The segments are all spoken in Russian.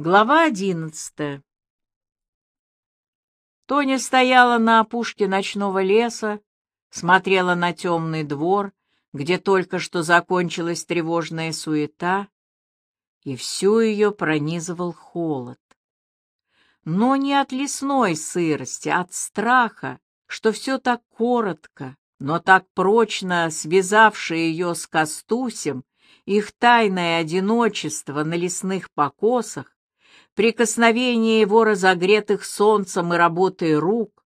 Глава одиннадцатая Тоня стояла на опушке ночного леса, смотрела на темный двор, где только что закончилась тревожная суета, и всю ее пронизывал холод. Но не от лесной сырости, а от страха, что все так коротко, но так прочно связавшее ее с Костусем, их тайное одиночество на лесных покосах, прикосновение его разогретых солнцем и работой рук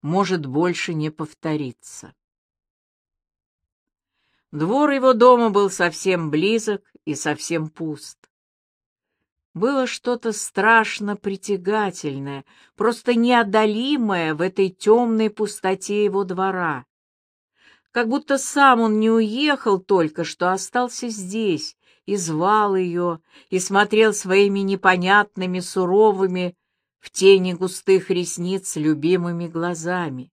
может больше не повториться. Двор его дома был совсем близок и совсем пуст. Было что-то страшно притягательное, просто неодолимое в этой темной пустоте его двора. Как будто сам он не уехал только что, а остался здесь, и звал ее, и смотрел своими непонятными, суровыми, в тени густых ресниц любимыми глазами.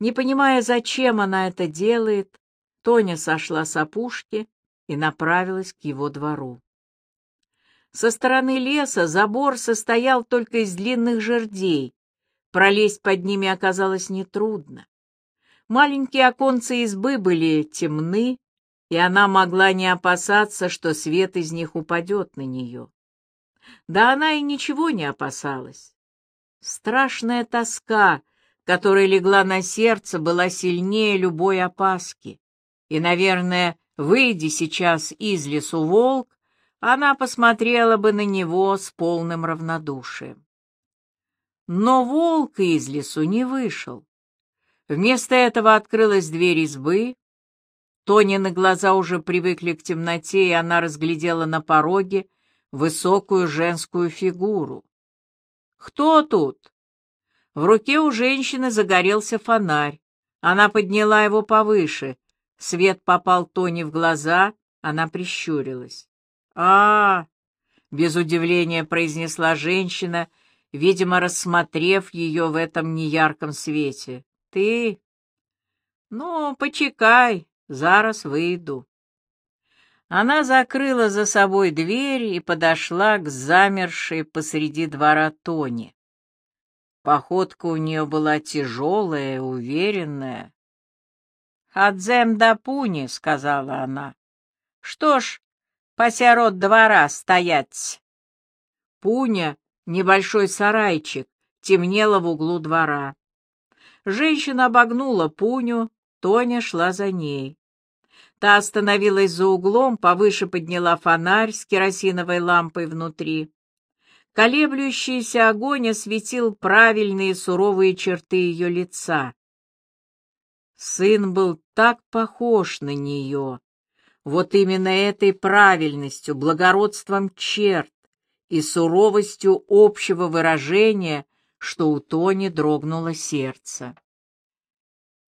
Не понимая, зачем она это делает, Тоня сошла с опушки и направилась к его двору. Со стороны леса забор состоял только из длинных жердей. Пролезть под ними оказалось нетрудно. Маленькие оконцы избы были темны, и она могла не опасаться, что свет из них упадет на нее. Да она и ничего не опасалась. Страшная тоска, которая легла на сердце, была сильнее любой опаски. И, наверное, выйди сейчас из лесу волк, она посмотрела бы на него с полным равнодушием. Но волк из лесу не вышел. Вместо этого открылась дверь избы, Тонины глаза уже привыкли к темноте, и она разглядела на пороге высокую женскую фигуру. «Кто тут?» В руке у женщины загорелся фонарь. Она подняла его повыше. Свет попал Тони в глаза, она прищурилась. -а, -а без удивления произнесла женщина, видимо, рассмотрев ее в этом неярком свете. «Ты? Ну, почекай, Зараз выйду. Она закрыла за собой дверь и подошла к замершей посреди двора Тони. Походка у нее была тяжелая, уверенная. «Адзем да пуни», — сказала она. «Что ж, посярод двора стоять». Пуня, небольшой сарайчик, темнела в углу двора. Женщина обогнула Пуню, Тоня шла за ней. Та остановилась за углом, повыше подняла фонарь с керосиновой лампой внутри. Колеблющийся огонь осветил правильные суровые черты ее лица. Сын был так похож на нее, вот именно этой правильностью, благородством черт и суровостью общего выражения, что у Тони дрогнуло сердце.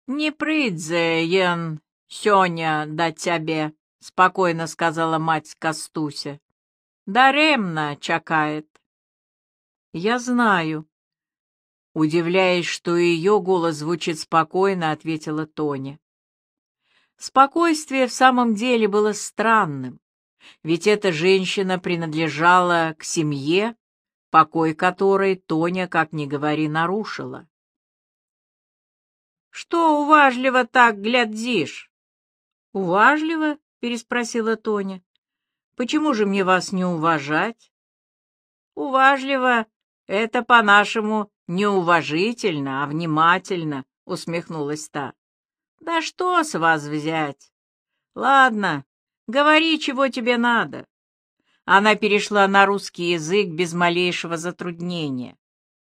«Не придзе, ен сёня да тебе», — спокойно сказала мать Костуся. «Даремно чакает». «Я знаю». Удивляясь, что ее голос звучит спокойно, ответила Тоня. Спокойствие в самом деле было странным, ведь эта женщина принадлежала к семье, покой которой Тоня, как ни говори, нарушила. Что уважливо так глядишь? Уважливо? переспросила Тоня. Почему же мне вас не уважать? Уважливо — это по-нашему неуважительно, а внимательно, усмехнулась та. Да что с вас взять? Ладно, говори, чего тебе надо. Она перешла на русский язык без малейшего затруднения.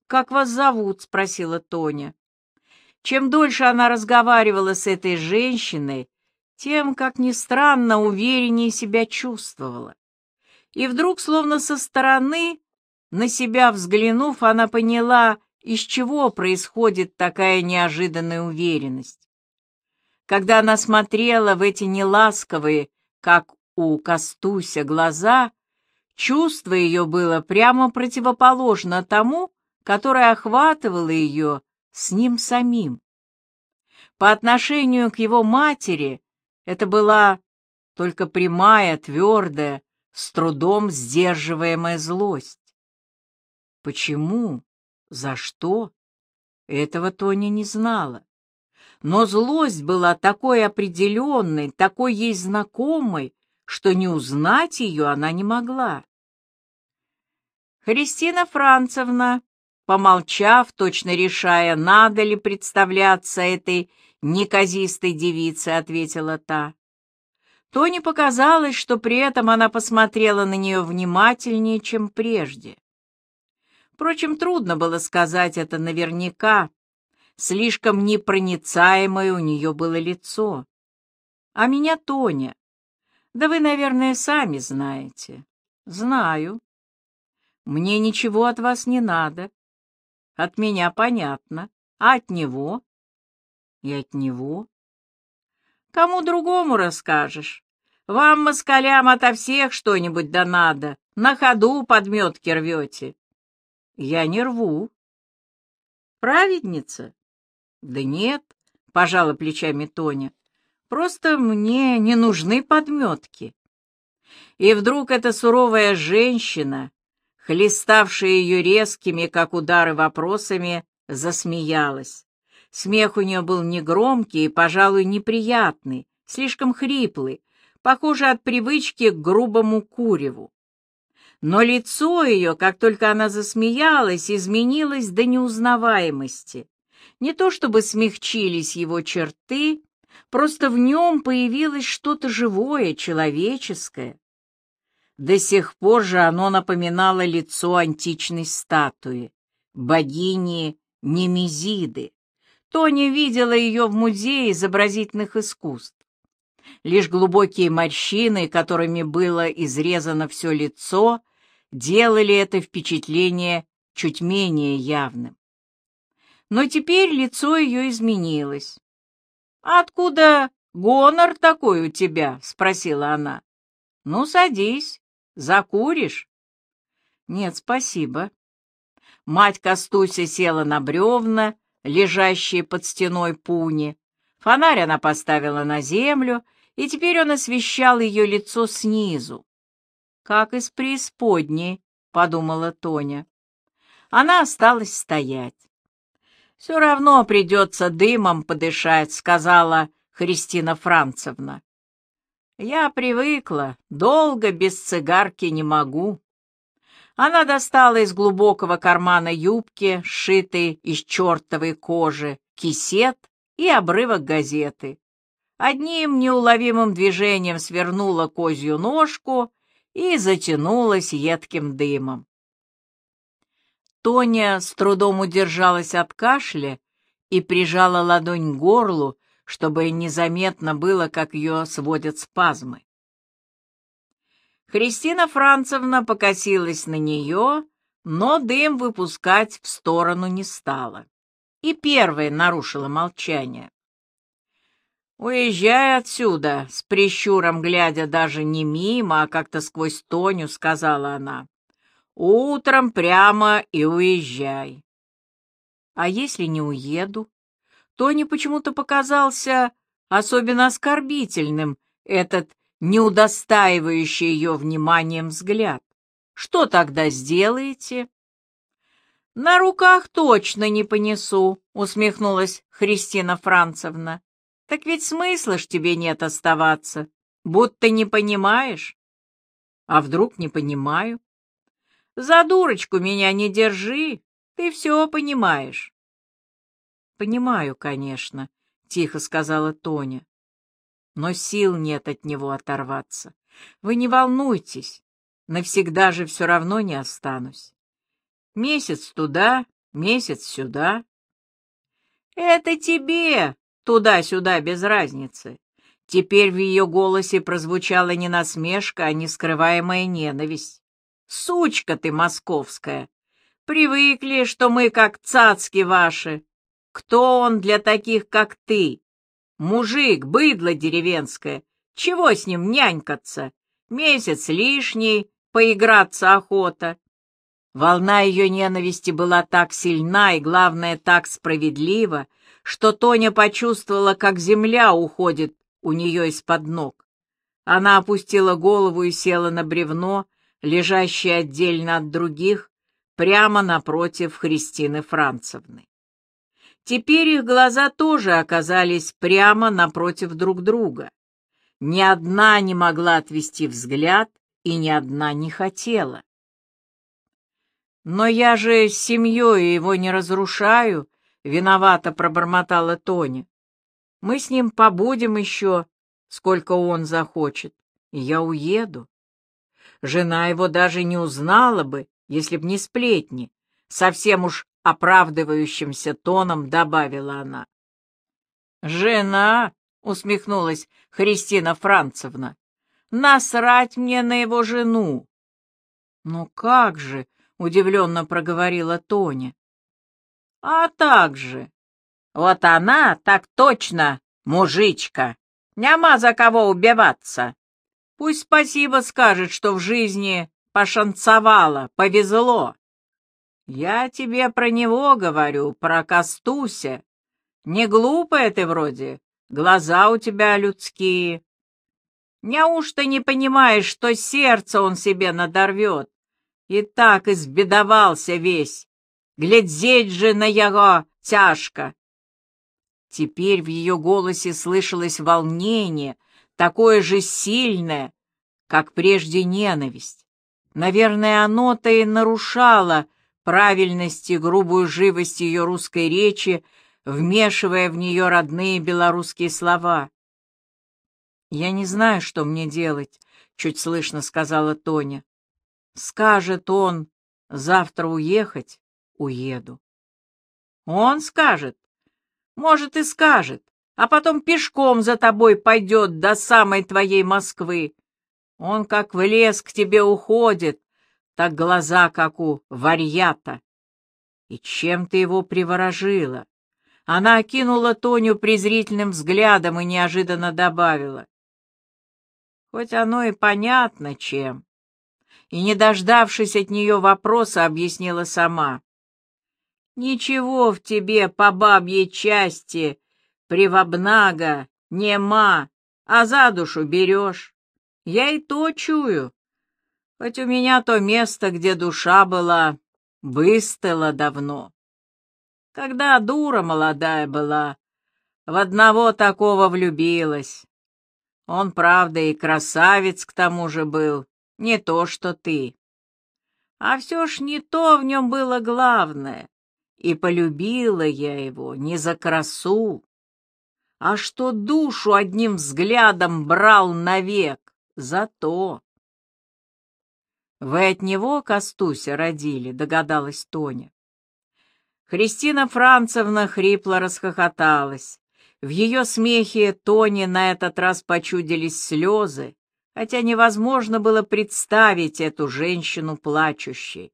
«Как вас зовут?» — спросила Тоня. Чем дольше она разговаривала с этой женщиной, тем, как ни странно, увереннее себя чувствовала. И вдруг, словно со стороны, на себя взглянув, она поняла, из чего происходит такая неожиданная уверенность. Когда она смотрела в эти неласковые, как у Костуся, глаза, чувство ее было прямо противоположно тому, которое охватывало ее с ним самим. По отношению к его матери это была только прямая, твердая, с трудом сдерживаемая злость. Почему? За что? Этого Тоня не знала. Но злость была такой определенной, такой ей знакомой, что не узнать ее она не могла. Христина Францевна, помолчав, точно решая, надо ли представляться этой неказистой девице, ответила та. Тоне показалось, что при этом она посмотрела на нее внимательнее, чем прежде. Впрочем, трудно было сказать это наверняка. Слишком непроницаемое у нее было лицо. А меня Тоня. Да вы, наверное, сами знаете. Знаю. Мне ничего от вас не надо. От меня понятно. А от него? И от него? Кому другому расскажешь? Вам, москалям, ото всех что-нибудь да надо. На ходу подметки рвете. Я не рву. Праведница? Да нет, пожала плечами Тоня. Просто мне не нужны подметки. И вдруг эта суровая женщина, хлеставшая ее резкими, как удары, вопросами, засмеялась. Смех у нее был негромкий и, пожалуй, неприятный, слишком хриплый, похожий от привычки к грубому куреву но лицо ее, как только она засмеялась, изменилось до неузнаваемости. Не то чтобы смягчились его черты, просто в нем появилось что-то живое, человеческое. До сих пор же оно напоминало лицо античной статуи, богини Немезиды. Тоня видела ее в музее изобразительных искусств. Лишь глубокие морщины, которыми было изрезано все лицо, делали это впечатление чуть менее явным. Но теперь лицо ее изменилось. «Откуда гонор такой у тебя?» — спросила она. «Ну, садись, закуришь». «Нет, спасибо». Мать Костуся села на бревна, лежащие под стеной пуни. Фонарь она поставила на землю, и теперь он освещал ее лицо снизу как из преисподней, — подумала Тоня. Она осталась стоять. «Все равно придется дымом подышать», — сказала Христина Францевна. «Я привыкла, долго без цигарки не могу». Она достала из глубокого кармана юбки, сшитой из чертовой кожи, кисет и обрывок газеты. Одним неуловимым движением свернула козью ножку и затянулась едким дымом. Тоня с трудом удержалась от кашля и прижала ладонь к горлу, чтобы незаметно было, как ее сводят спазмы. Христина Францевна покосилась на нее, но дым выпускать в сторону не стала. И первая нарушила молчание. «Уезжай отсюда!» — с прищуром глядя даже не мимо, а как-то сквозь Тоню, сказала она. «Утром прямо и уезжай». «А если не уеду?» Тони почему-то показался особенно оскорбительным этот неудостаивающий ее вниманием взгляд. «Что тогда сделаете?» «На руках точно не понесу», — усмехнулась Христина Францевна. Так ведь смысла ж тебе нет оставаться, будто не понимаешь. А вдруг не понимаю? За дурочку меня не держи, ты все понимаешь. Понимаю, конечно, — тихо сказала Тоня. Но сил нет от него оторваться. Вы не волнуйтесь, навсегда же все равно не останусь. Месяц туда, месяц сюда. Это тебе, Туда-сюда без разницы. Теперь в ее голосе прозвучала не насмешка, а нескрываемая ненависть. «Сучка ты московская! Привыкли, что мы как цацки ваши. Кто он для таких, как ты? Мужик, быдло деревенское. Чего с ним нянькаться? Месяц лишний, поиграться охота. Волна ее ненависти была так сильна и, главное, так справедлива, что Тоня почувствовала, как земля уходит у нее из-под ног. Она опустила голову и села на бревно, лежащее отдельно от других, прямо напротив Христины Францевны. Теперь их глаза тоже оказались прямо напротив друг друга. Ни одна не могла отвести взгляд, и ни одна не хотела. «Но я же семьей его не разрушаю», — виновато пробормотала Тоня. «Мы с ним побудем еще, сколько он захочет, и я уеду. Жена его даже не узнала бы, если б не сплетни, совсем уж оправдывающимся тоном добавила она. «Жена!» — усмехнулась Христина Францевна. «Насрать мне на его жену!» «Ну как же!» — удивленно проговорила Тоня. «А так же! Вот она так точно, мужичка! Няма за кого убиваться! Пусть спасибо скажет, что в жизни пошанцевало, повезло. Я тебе про него говорю, про Костуся. Не глупая ты вроде, глаза у тебя людские. Неужто не понимаешь, что сердце он себе надорвет? И так избедовался весь. Глядеть же на его тяжко. Теперь в ее голосе слышалось волнение, такое же сильное, как прежде ненависть. Наверное, оно-то и нарушало правильность и грубую живость ее русской речи, вмешивая в нее родные белорусские слова. «Я не знаю, что мне делать», — чуть слышно сказала Тоня. «Скажет он завтра уехать, уеду». «Он скажет? Может, и скажет, а потом пешком за тобой пойдет до самой твоей Москвы, он как в лес к тебе уходит, так глаза, как у варьята. И чем ты его приворожила? Она окинула Тоню презрительным взглядом и неожиданно добавила. Хоть оно и понятно, чем. И, не дождавшись от нее вопроса, объяснила сама. Ничего в тебе по бабьей части, привобнага, нема, а за душу берешь. Я и то чую. Хоть у меня то место, где душа была, выстыло давно. Когда дура молодая была, в одного такого влюбилась. Он, правда, и красавец к тому же был, не то что ты. А все ж не то в нем было главное, и полюбила я его не за красу, а что душу одним взглядом брал навек. Зато... «Вы от него, Костуся, родили?» — догадалась Тоня. Христина Францевна хрипло расхохоталась. В ее смехе Тоне на этот раз почудились слезы, хотя невозможно было представить эту женщину плачущей.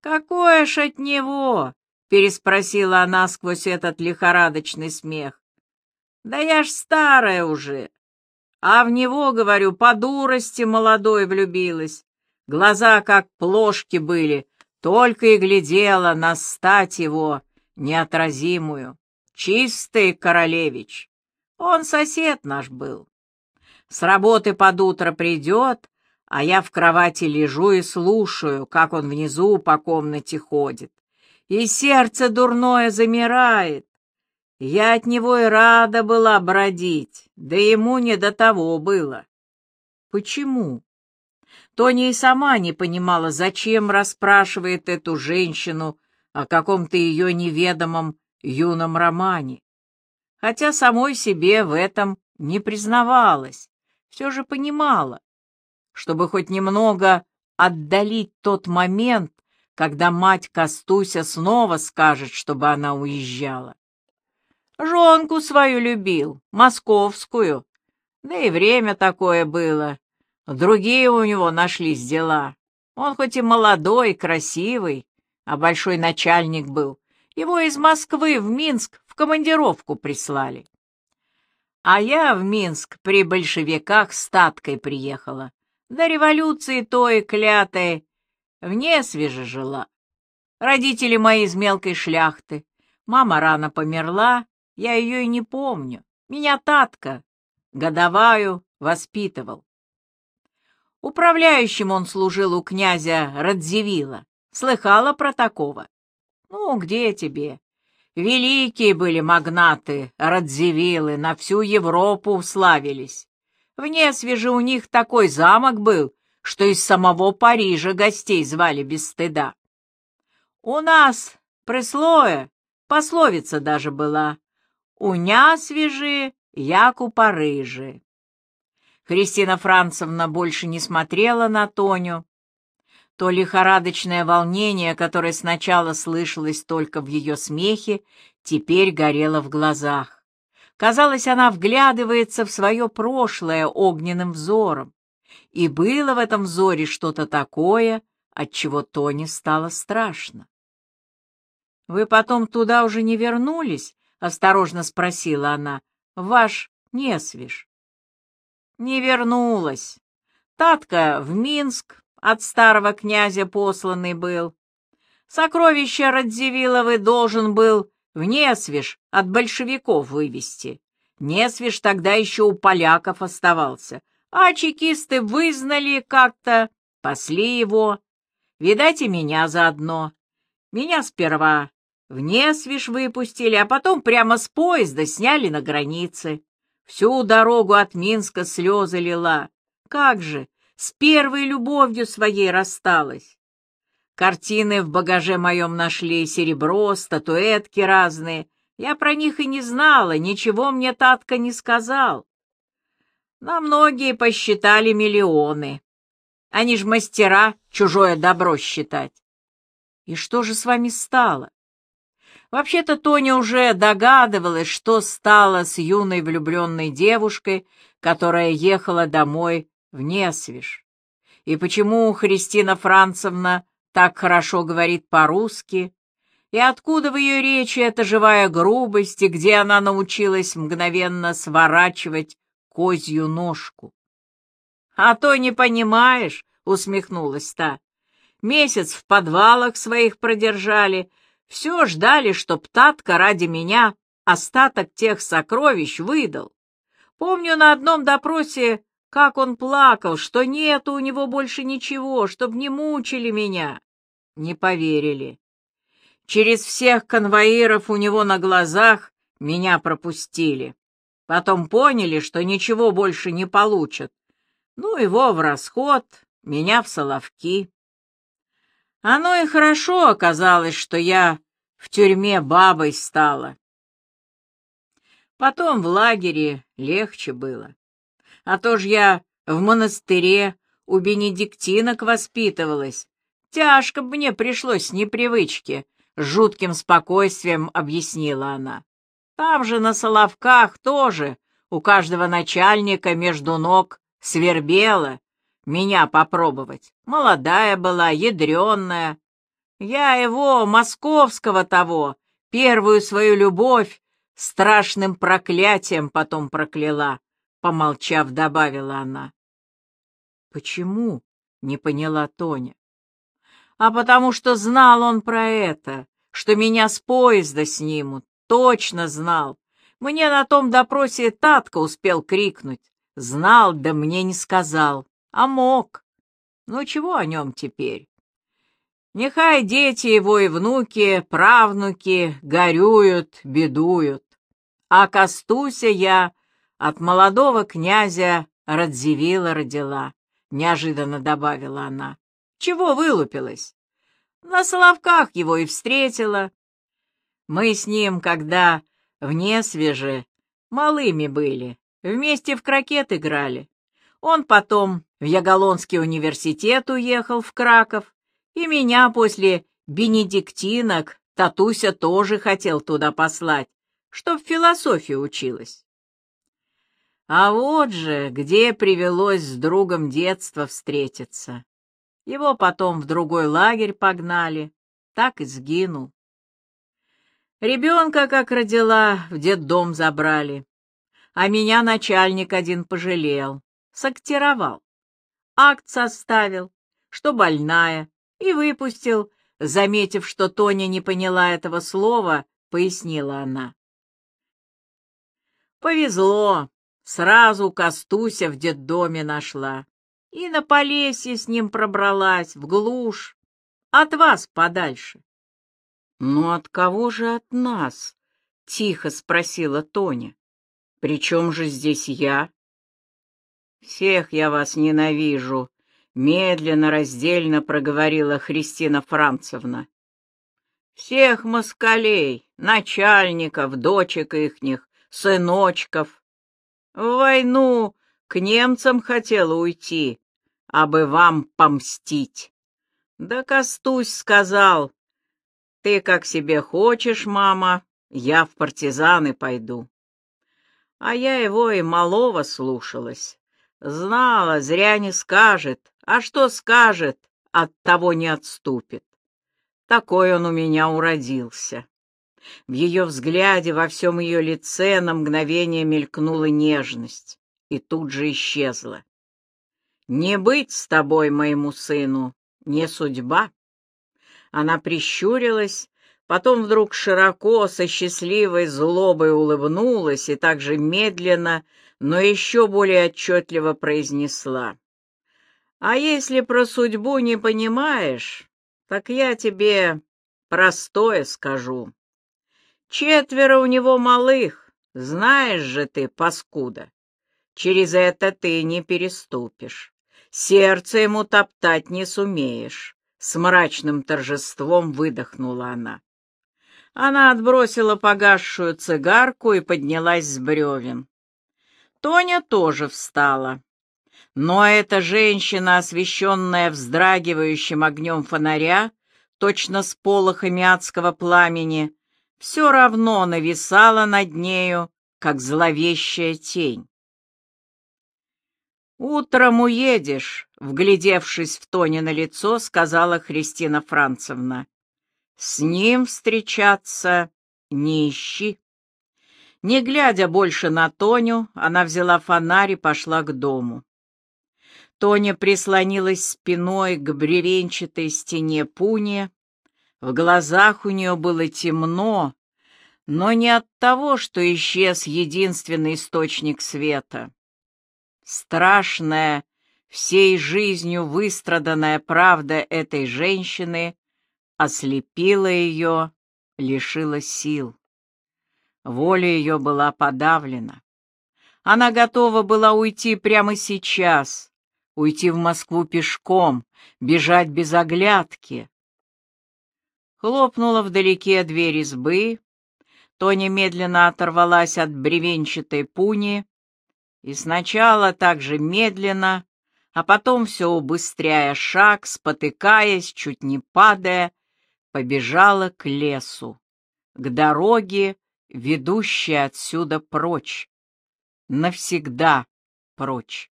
«Какое ж от него?» — переспросила она сквозь этот лихорадочный смех. «Да я ж старая уже, а в него, говорю, по дурости молодой влюбилась. Глаза как плошки были, только и глядела на стать его неотразимую. Чистый королевич. Он сосед наш был. С работы под утро придет, а я в кровати лежу и слушаю, как он внизу по комнате ходит. И сердце дурное замирает. Я от него и рада была бродить, да ему не до того было. Почему? Тоня и сама не понимала, зачем расспрашивает эту женщину о каком-то ее неведомом юном романе. Хотя самой себе в этом не признавалась, все же понимала, чтобы хоть немного отдалить тот момент, когда мать Костуся снова скажет, чтобы она уезжала. Жонку свою любил, московскую. Да и время такое было. Другие у него нашлись дела. Он хоть и молодой, красивый, а большой начальник был. Его из Москвы в Минск в командировку прислали. А я в Минск при большевиках статкой приехала. До революции той клятой вне свеже жила. Родители мои из мелкой шляхты. Мама рано померла, я ее и не помню. Меня Татка, годоваю, воспитывал. Управляющим он служил у князя Радзивилла. Слыхала про такого? Ну, где тебе? Великие были магнаты, Радзивиллы, на всю Европу уславились. В свеже у них такой замок был, что из самого Парижа гостей звали без стыда. У нас, прислое, пословица даже была. «Уня свежи, як у Парижи». Христина Францевна больше не смотрела на Тоню. То лихорадочное волнение, которое сначала слышалось только в ее смехе, теперь горело в глазах. Казалось, она вглядывается в свое прошлое огненным взором. И было в этом взоре что-то такое, от чего Тоне стало страшно. «Вы потом туда уже не вернулись?» — осторожно спросила она. «Ваш Несвиш». «Не вернулась. Татка в Минск от старого князя посланный был. Сокровища Радзивилловы должен был в Несвиш от большевиков вывести. Несвиш тогда еще у поляков оставался, а чекисты вызнали как-то, пасли его. Видать, и меня заодно. Меня сперва в Несвиш выпустили, а потом прямо с поезда сняли на границе. Всю дорогу от Минска слезы лила. Как же, с первой любовью своей рассталась. Картины в багаже моем нашли, серебро, статуэтки разные. Я про них и не знала, ничего мне Татка не сказал. На многие посчитали миллионы. Они ж мастера чужое добро считать. И что же с вами стало? Вообще-то Тоня уже догадывалась, что стало с юной влюбленной девушкой, которая ехала домой в Несвиш. И почему Христина Францевна так хорошо говорит по-русски, и откуда в ее речи эта живая грубость, и где она научилась мгновенно сворачивать козью ножку. — А то не понимаешь, — усмехнулась та. Месяц в подвалах своих продержали, все ждали, чтоб Татка ради меня остаток тех сокровищ выдал. Помню на одном допросе как он плакал, что нету у него больше ничего, чтоб не мучили меня. Не поверили. Через всех конвоиров у него на глазах меня пропустили. Потом поняли, что ничего больше не получат. Ну, его в расход, меня в соловки. Оно и хорошо оказалось, что я в тюрьме бабой стала. Потом в лагере легче было. А то ж я в монастыре у бенедиктинок воспитывалась. Тяжко мне пришлось с непривычки, с жутким спокойствием объяснила она. Там же на Соловках тоже у каждого начальника между ног свербело меня попробовать. Молодая была, ядреная. Я его, московского того, первую свою любовь, страшным проклятием потом прокляла. Помолчав, добавила она. «Почему?» — не поняла Тоня. «А потому что знал он про это, что меня с поезда снимут. Точно знал. Мне на том допросе Татка успел крикнуть. Знал, да мне не сказал. А мог. Ну, чего о нем теперь? Нехай дети его и внуки, правнуки горюют, бедуют. А Костуся я от молодого князя Радзивилла родила, — неожиданно добавила она. Чего вылупилась? На Соловках его и встретила. Мы с ним, когда вне свеже, малыми были, вместе в крокет играли. Он потом в Яголонский университет уехал в Краков, и меня после бенедиктинок Татуся тоже хотел туда послать, чтоб философию училась. А вот же, где привелось с другом детства встретиться. Его потом в другой лагерь погнали, так и сгинул. Ребенка, как родила, в детдом забрали. А меня начальник один пожалел, сактировал. Акт составил, что больная, и выпустил, заметив, что Тоня не поняла этого слова, пояснила она. Повезло, Сразу Костуся в детдоме нашла. И на Полесье с ним пробралась, в глушь. От вас подальше. — Ну, от кого же от нас? — тихо спросила Тоня. — При чем же здесь я? — Всех я вас ненавижу, — медленно, раздельно проговорила Христина Францевна. — Всех москалей, начальников, дочек ихних, сыночков. В войну к немцам хотела уйти, а бы вам помстить. Да Костусь сказал, ты как себе хочешь, мама, я в партизаны пойду. А я его и малого слушалась. Знала, зря не скажет, а что скажет, от того не отступит. Такой он у меня уродился. В ее взгляде, во всем ее лице на мгновение мелькнула нежность и тут же исчезла. «Не быть с тобой, моему сыну, не судьба». Она прищурилась, потом вдруг широко, со счастливой злобой улыбнулась и также медленно, но еще более отчетливо произнесла. «А если про судьбу не понимаешь, так я тебе простое скажу. Четверо у него малых, знаешь же ты, паскуда. Через это ты не переступишь. Сердце ему топтать не сумеешь. С мрачным торжеством выдохнула она. Она отбросила погасшую цигарку и поднялась с бревен. Тоня тоже встала. Но эта женщина, освещенная вздрагивающим огнем фонаря, точно с полохами адского пламени, все равно нависала над нею, как зловещая тень. «Утром уедешь», — вглядевшись в Тони на лицо, сказала Христина Францевна. «С ним встречаться не ищи». Не глядя больше на Тоню, она взяла фонарь и пошла к дому. Тоня прислонилась спиной к бревенчатой стене пуни, в глазах у нее было темно, но не от того, что исчез единственный источник света. Страшная, всей жизнью выстраданная правда этой женщины ослепила ее, лишила сил. Воля ее была подавлена. Она готова была уйти прямо сейчас, уйти в Москву пешком, бежать без оглядки, Хлопнула вдалеке дверь избы, Тоня медленно оторвалась от бревенчатой пуни. И сначала так же медленно, а потом все убыстряя шаг, спотыкаясь, чуть не падая, побежала к лесу, к дороге, ведущей отсюда прочь, навсегда прочь.